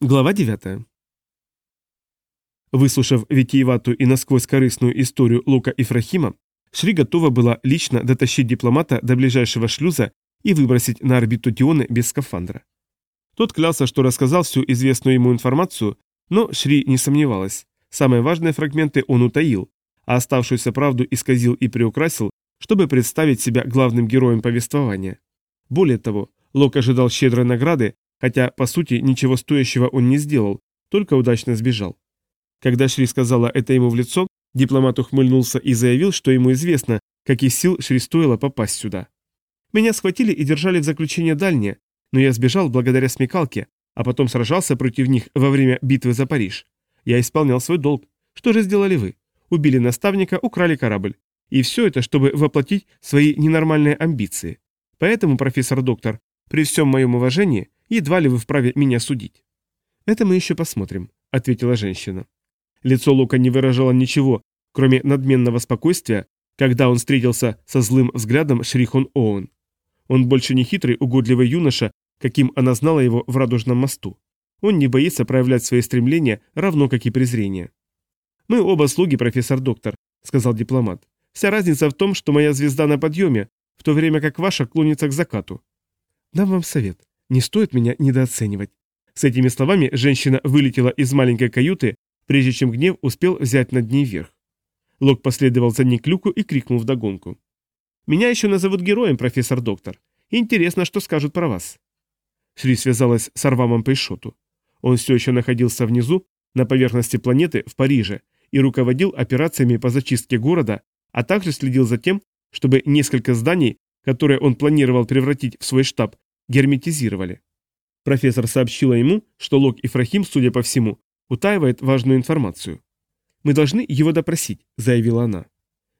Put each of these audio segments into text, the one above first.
Глава 9. Выслушав витиеватую и насквозь корыстную историю Лука Ифрахима, Шри готова была лично дотащить дипломата до ближайшего шлюза и выбросить на орбиту Тионы без скафандра. Тот клялся, что рассказал всю известную ему информацию, но Шри не сомневалась. Самые важные фрагменты он утаил, а оставшуюся правду исказил и приукрасил, чтобы представить себя главным героем повествования. Более того, Лок ожидал щедрой награды, хотя, по сути, ничего стоящего он не сделал, только удачно сбежал. Когда Шри сказала это ему в лицо, дипломат ухмыльнулся и заявил, что ему известно, каких сил Шри стоило попасть сюда. Меня схватили и держали в заключении дальнее, но я сбежал благодаря смекалке, а потом сражался против них во время битвы за Париж. Я исполнял свой долг. Что же сделали вы? Убили наставника, украли корабль. И все это, чтобы воплотить свои ненормальные амбиции. Поэтому, профессор-доктор, при всем моем уважении, Едва ли вы вправе меня судить». «Это мы еще посмотрим», — ответила женщина. Лицо Лука не выражало ничего, кроме надменного спокойствия, когда он встретился со злым взглядом Шрихон Оуэн. Он больше не хитрый, угодливый юноша, каким она знала его в Радужном мосту. Он не боится проявлять свои стремления, равно как и презрение. «Мы оба слуги, профессор-доктор», — сказал дипломат. «Вся разница в том, что моя звезда на подъеме, в то время как ваша клонится к закату». «Дам вам совет. Не стоит меня недооценивать. С этими словами женщина вылетела из маленькой каюты, прежде чем гнев успел взять над ней верх. Лок последовал за ней к люку и крикнул вдогонку. «Меня еще назовут героем, профессор-доктор. Интересно, что скажут про вас». Шри связалась с Арвамом Пейшоту. Он все еще находился внизу, на поверхности планеты, в Париже, и руководил операциями по зачистке города, а также следил за тем, чтобы несколько зданий, которые он планировал превратить в свой штаб, герметизировали. Профессор сообщила ему, что Лок Ифрахим, судя по всему, утаивает важную информацию. «Мы должны его допросить», — заявила она.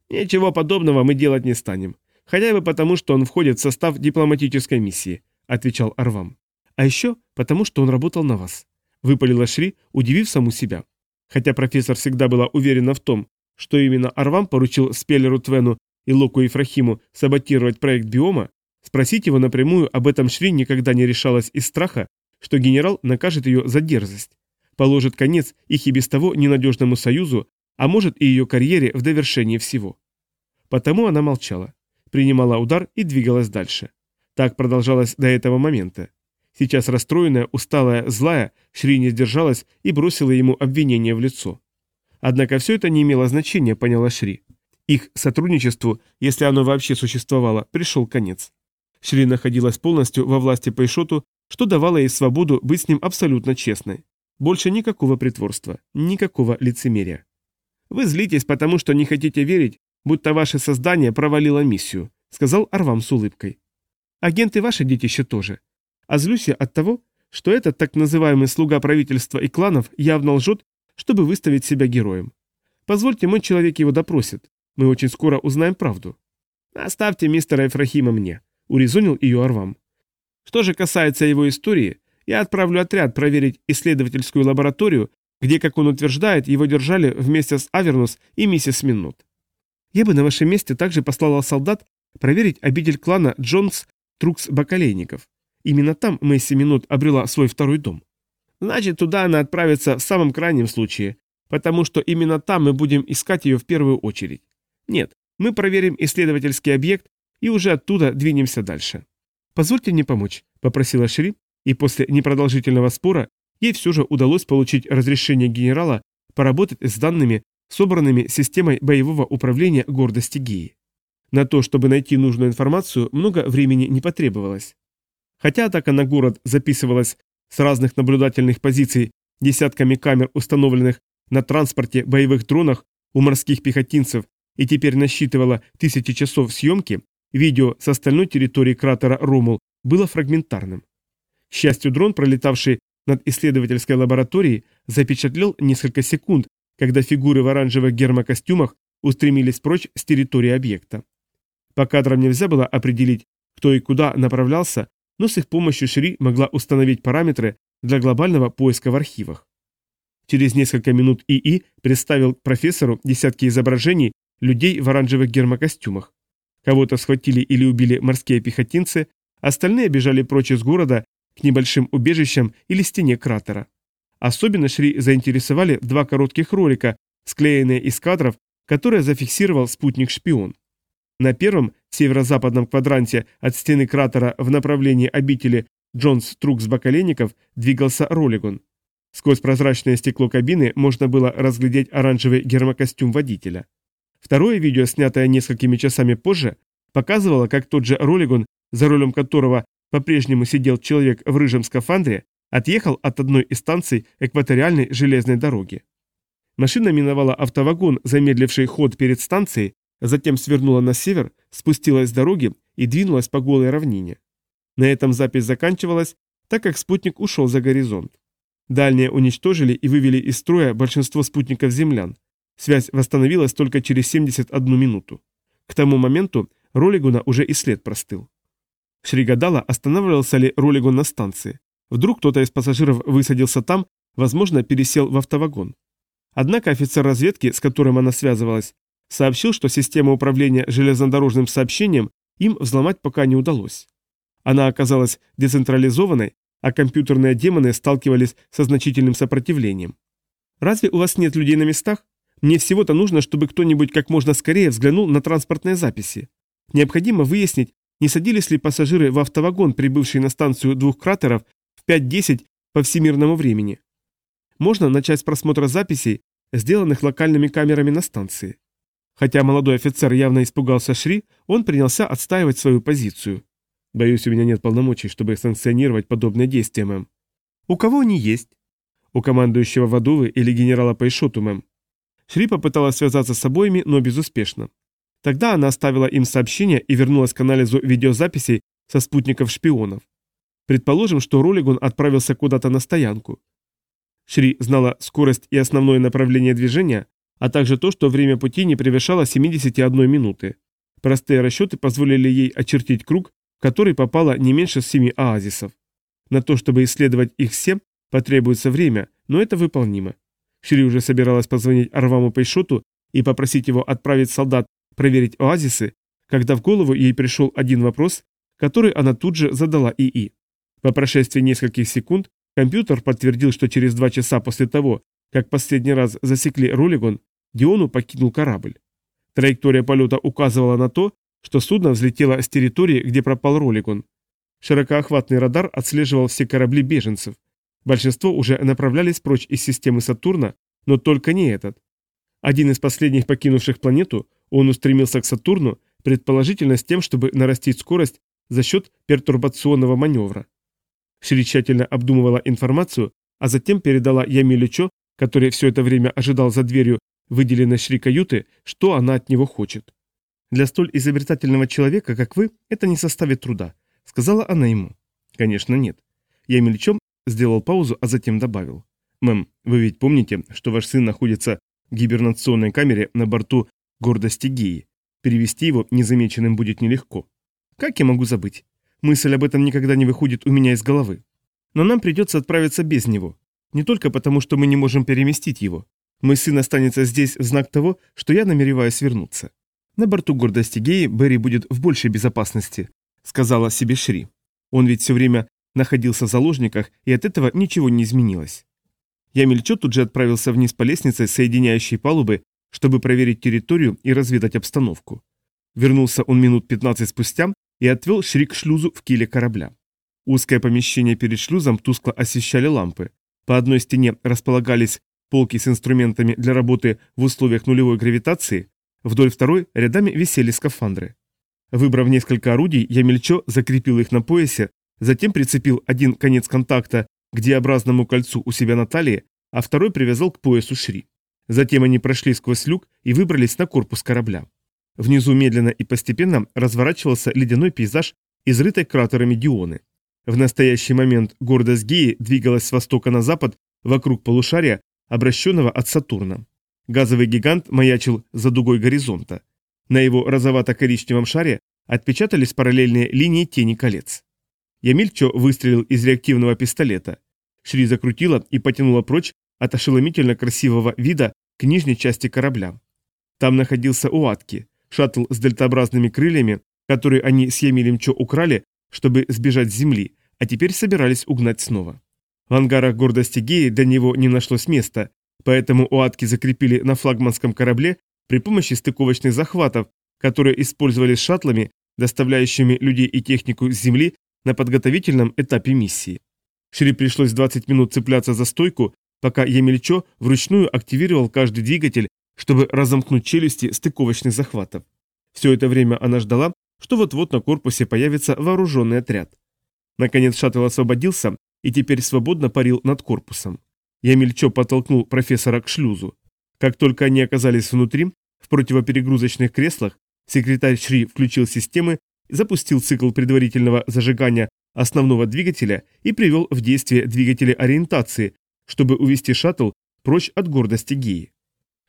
«Ничего подобного мы делать не станем. Хотя бы потому, что он входит в состав дипломатической миссии», — отвечал Арвам. «А еще потому, что он работал на вас», — выпалила Шри, удивив саму себя. Хотя профессор всегда была уверена в том, что именно Арвам поручил Спеллеру Твену и Локу Ифрахиму саботировать проект биома, Спросить его напрямую об этом Шри никогда не решалась из страха, что генерал накажет ее за дерзость, положит конец их и без того ненадежному союзу, а может и ее карьере в довершении всего. Потому она молчала, принимала удар и двигалась дальше. Так продолжалось до этого момента. Сейчас расстроенная, усталая, злая, Шри не сдержалась и бросила ему обвинение в лицо. Однако все это не имело значения, поняла Шри. Их сотрудничеству, если оно вообще существовало, пришел конец. Шри находилась полностью во власти Пейшоту, что давало ей свободу быть с ним абсолютно честной. Больше никакого притворства, никакого лицемерия. «Вы злитесь, потому что не хотите верить, будто ваше создание провалило миссию», сказал Арвам с улыбкой. «Агенты ваше детище тоже. А злюсь я от того, что этот так называемый слуга правительства и кланов явно лжет, чтобы выставить себя героем. Позвольте, мой человек его допросит. Мы очень скоро узнаем правду. Оставьте мистера Ефрахима мне урезонил ее Арвам. Что же касается его истории, я отправлю отряд проверить исследовательскую лабораторию, где, как он утверждает, его держали вместе с Авернус и миссис Миннут. Я бы на вашем месте также послала солдат проверить обитель клана Джонс Трукс Бакалейников. Именно там Месси Минут обрела свой второй дом. Значит, туда она отправится в самом крайнем случае, потому что именно там мы будем искать ее в первую очередь. Нет, мы проверим исследовательский объект и уже оттуда двинемся дальше. «Позвольте мне помочь», — попросила Шри, и после непродолжительного спора ей все же удалось получить разрешение генерала поработать с данными, собранными системой боевого управления гордости Геи. На то, чтобы найти нужную информацию, много времени не потребовалось. Хотя атака на город записывалась с разных наблюдательных позиций десятками камер, установленных на транспорте, боевых дронах у морских пехотинцев, и теперь насчитывала тысячи часов съемки, Видео с остальной территории кратера Ромул было фрагментарным. К счастью, дрон, пролетавший над исследовательской лабораторией, запечатлел несколько секунд, когда фигуры в оранжевых гермокостюмах устремились прочь с территории объекта. По кадрам нельзя было определить, кто и куда направлялся, но с их помощью Шри могла установить параметры для глобального поиска в архивах. Через несколько минут ИИ представил профессору десятки изображений людей в оранжевых гермокостюмах. Кого-то схватили или убили морские пехотинцы, остальные бежали прочь из города к небольшим убежищам или стене кратера. Особенно Шри заинтересовали два коротких ролика, склеенные из кадров, которые зафиксировал спутник-шпион. На первом, северо-западном квадранте от стены кратера в направлении обители Джонс Трукс Бакаленников двигался Ролигон. Сквозь прозрачное стекло кабины можно было разглядеть оранжевый гермокостюм водителя. Второе видео, снятое несколькими часами позже, показывало, как тот же Ролигон, за рулем которого по-прежнему сидел человек в рыжем скафандре, отъехал от одной из станций экваториальной железной дороги. Машина миновала автовагон, замедливший ход перед станцией, затем свернула на север, спустилась с дороги и двинулась по голой равнине. На этом запись заканчивалась, так как спутник ушел за горизонт. Дальние уничтожили и вывели из строя большинство спутников землян. Связь восстановилась только через 71 минуту. К тому моменту Ролигуна уже и след простыл. Шригадала останавливался ли Ролигун на станции. Вдруг кто-то из пассажиров высадился там, возможно, пересел в автовагон. Однако офицер разведки, с которым она связывалась, сообщил, что система управления железнодорожным сообщением им взломать пока не удалось. Она оказалась децентрализованной, а компьютерные демоны сталкивались со значительным сопротивлением. Разве у вас нет людей на местах? Мне всего-то нужно, чтобы кто-нибудь как можно скорее взглянул на транспортные записи. Необходимо выяснить, не садились ли пассажиры в автовагон, прибывший на станцию двух кратеров в 5.10 по всемирному времени. Можно начать с просмотра записей, сделанных локальными камерами на станции. Хотя молодой офицер явно испугался Шри, он принялся отстаивать свою позицию. Боюсь, у меня нет полномочий, чтобы санкционировать подобные действия, мэм. У кого они есть? У командующего Вадувы или генерала Пайшоту, мэм. Шри попыталась связаться с обоими, но безуспешно. Тогда она оставила им сообщение и вернулась к анализу видеозаписей со спутников шпионов. Предположим, что Ролигун отправился куда-то на стоянку. Шри знала скорость и основное направление движения, а также то, что время пути не превышало 71 минуты. Простые расчеты позволили ей очертить круг, в который попало не меньше семи оазисов. На то, чтобы исследовать их все, потребуется время, но это выполнимо. Шри уже собиралась позвонить Арваму Пейшоту и попросить его отправить солдат проверить оазисы, когда в голову ей пришел один вопрос, который она тут же задала ИИ. По прошествии нескольких секунд компьютер подтвердил, что через два часа после того, как последний раз засекли Ролигон, Диону покинул корабль. Траектория полета указывала на то, что судно взлетело с территории, где пропал Ролигон. Широкоохватный радар отслеживал все корабли беженцев. Большинство уже направлялись прочь из системы Сатурна, но только не этот. Один из последних покинувших планету, он устремился к Сатурну, предположительно с тем, чтобы нарастить скорость за счет пертурбационного маневра. Шри тщательно обдумывала информацию, а затем передала Ямилю Чо, который все это время ожидал за дверью выделенной Шри каюты, что она от него хочет. «Для столь изобретательного человека, как вы, это не составит труда», — сказала она ему. «Конечно, нет». Ямиль Чо сделал паузу, а затем добавил. «Мэм, вы ведь помните, что ваш сын находится в гибернационной камере на борту гордости Геи. Перевести его незамеченным будет нелегко. Как я могу забыть? Мысль об этом никогда не выходит у меня из головы. Но нам придется отправиться без него. Не только потому, что мы не можем переместить его. Мой сын останется здесь в знак того, что я намереваюсь вернуться. На борту гордости Геи Берри будет в большей безопасности, сказала себе Шри. Он ведь все время находился в заложниках, и от этого ничего не изменилось. Ямельчо тут же отправился вниз по лестнице, соединяющей палубы, чтобы проверить территорию и разведать обстановку. Вернулся он минут 15 спустя и отвел Шри к шлюзу в киле корабля. Узкое помещение перед шлюзом тускло освещали лампы. По одной стене располагались полки с инструментами для работы в условиях нулевой гравитации, вдоль второй рядами висели скафандры. Выбрав несколько орудий, я мельчо закрепил их на поясе, затем прицепил один конец контакта к D-образному кольцу у себя на талии, а второй привязал к поясу Шри. Затем они прошли сквозь люк и выбрались на корпус корабля. Внизу медленно и постепенно разворачивался ледяной пейзаж, изрытой кратерами Дионы. В настоящий момент гордость Геи двигалась с востока на запад вокруг полушария, обращенного от Сатурна. Газовый гигант маячил за дугой горизонта. На его розовато-коричневом шаре отпечатались параллельные линии тени колец. Ямильчо выстрелил из реактивного пистолета. Шри закрутила и потянула прочь от ошеломительно красивого вида к нижней части корабля. Там находился Уатки, шаттл с дельтообразными крыльями, которые они с Ямилем Чо украли, чтобы сбежать с земли, а теперь собирались угнать снова. В ангарах гордости Геи для него не нашлось места, поэтому уатки закрепили на флагманском корабле при помощи стыковочных захватов, которые использовались шаттлами, доставляющими людей и технику с Земли на подготовительном этапе миссии. Шри пришлось 20 минут цепляться за стойку, пока Емельчо вручную активировал каждый двигатель, чтобы разомкнуть челюсти стыковочных захватов. Все это время она ждала, что вот-вот на корпусе появится вооруженный отряд. Наконец шаттл освободился и теперь свободно парил над корпусом. Ямельчо подтолкнул профессора к шлюзу. Как только они оказались внутри, в противоперегрузочных креслах, секретарь Шри включил системы, запустил цикл предварительного зажигания основного двигателя и привел в действие двигатели ориентации, чтобы увести шаттл прочь от гордости Геи.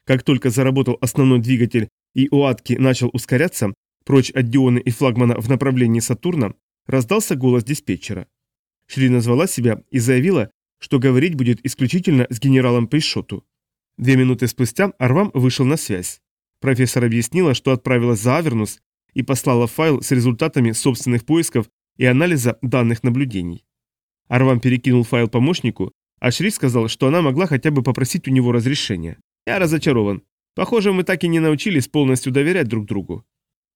Как только заработал основной двигатель и Уатки начал ускоряться, прочь от Дионы и флагмана в направлении Сатурна, раздался голос диспетчера. Шри назвала себя и заявила, что говорить будет исключительно с генералом Пейшоту. Две минуты спустя Арвам вышел на связь. Профессор объяснила, что отправилась за Авернус и послала файл с результатами собственных поисков и анализа данных наблюдений. Арвам перекинул файл помощнику, а Шри сказал, что она могла хотя бы попросить у него разрешения. Я разочарован. Похоже, мы так и не научились полностью доверять друг другу.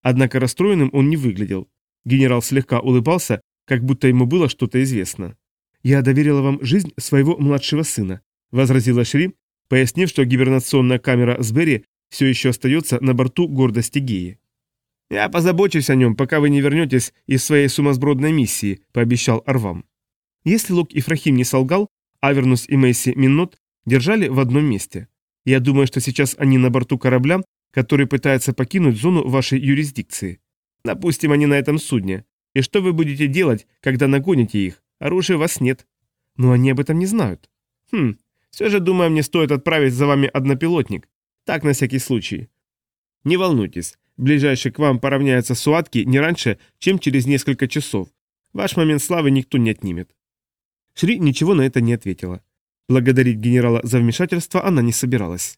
Однако расстроенным он не выглядел. Генерал слегка улыбался, как будто ему было что-то известно. «Я доверила вам жизнь своего младшего сына», — возразила Шри, пояснив, что гибернационная камера с Берри все еще остается на борту гордости Геи. «Я позабочусь о нем, пока вы не вернетесь из своей сумасбродной миссии», — пообещал Арвам. Если Лук Ифрахим не солгал, Авернус и Месси Миннот держали в одном месте. Я думаю, что сейчас они на борту корабля, который пытается покинуть зону вашей юрисдикции. Допустим, они на этом судне. И что вы будете делать, когда нагоните их? Оружия у вас нет. Но они об этом не знают. Хм, все же, думаю, мне стоит отправить за вами однопилотник. Так, на всякий случай. Не волнуйтесь, ближайший к вам поравняется Суатки не раньше, чем через несколько часов. Ваш момент славы никто не отнимет. Шри ничего на это не ответила. Благодарить генерала за вмешательство она не собиралась.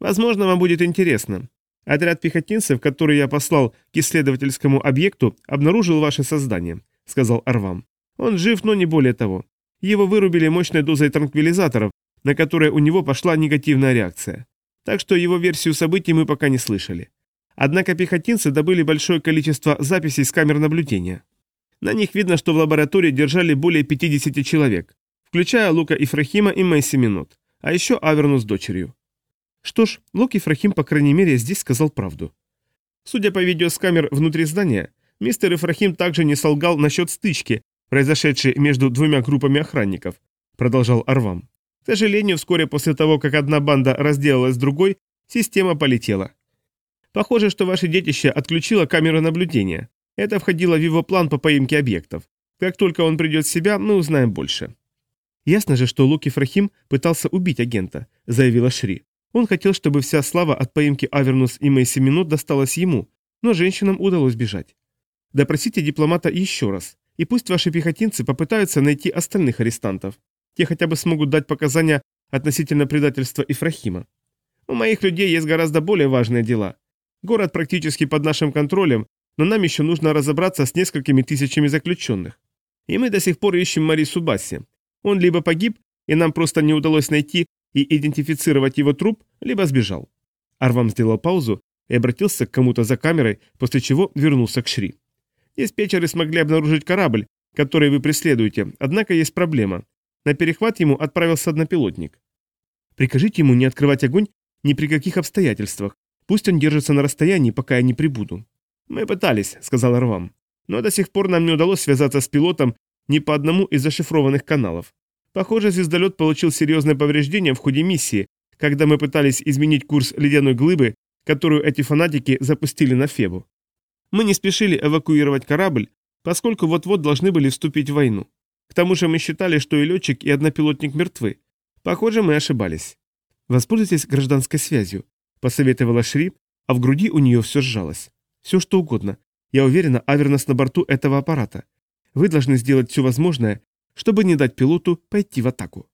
Возможно, вам будет интересно. Отряд пехотинцев, который я послал к исследовательскому объекту, обнаружил ваше создание, сказал Арвам. Он жив, но не более того. Его вырубили мощной дозой транквилизаторов, на которые у него пошла негативная реакция. Так что его версию событий мы пока не слышали. Однако пехотинцы добыли большое количество записей с камер наблюдения. На них видно, что в лаборатории держали более 50 человек, включая Лука Ифрахима и Месси Минут, а еще Аверну с дочерью. Что ж, Лук Ифрахим, по крайней мере, здесь сказал правду. Судя по видео с камер внутри здания, мистер Ифрахим также не солгал насчет стычки, произошедшей между двумя группами охранников, продолжал Арвам. К сожалению, вскоре после того, как одна банда разделалась с другой, система полетела. Похоже, что ваше детище отключило камеру наблюдения. Это входило в его план по поимке объектов. Как только он придет в себя, мы узнаем больше. Ясно же, что Лук Ифрахим пытался убить агента, заявила Шри. Он хотел, чтобы вся слава от поимки Авернус и Мэйси Минот досталась ему, но женщинам удалось бежать. Допросите дипломата еще раз, и пусть ваши пехотинцы попытаются найти остальных арестантов. Те хотя бы смогут дать показания относительно предательства Ифрахима. У моих людей есть гораздо более важные дела. Город практически под нашим контролем, но нам еще нужно разобраться с несколькими тысячами заключенных. И мы до сих пор ищем Мари Субаси. Он либо погиб, и нам просто не удалось найти и идентифицировать его труп, либо сбежал. Арвам сделал паузу и обратился к кому-то за камерой, после чего вернулся к Шри. Диспетчеры смогли обнаружить корабль, который вы преследуете, однако есть проблема. На перехват ему отправился однопилотник. Прикажите ему не открывать огонь ни при каких обстоятельствах. Пусть он держится на расстоянии, пока я не прибуду. Мы пытались, сказал Арвам. Но до сих пор нам не удалось связаться с пилотом ни по одному из зашифрованных каналов. Похоже, звездолет получил серьезное повреждение в ходе миссии, когда мы пытались изменить курс ледяной глыбы, которую эти фанатики запустили на Фебу. Мы не спешили эвакуировать корабль, поскольку вот-вот должны были вступить в войну. К тому же мы считали, что и летчик, и однопилотник мертвы. Похоже, мы ошибались. Воспользуйтесь гражданской связью, посоветовала Шри, а в груди у нее все сжалось. Все что угодно. Я уверена, Авернос на борту этого аппарата. Вы должны сделать все возможное, чтобы не дать пилоту пойти в атаку.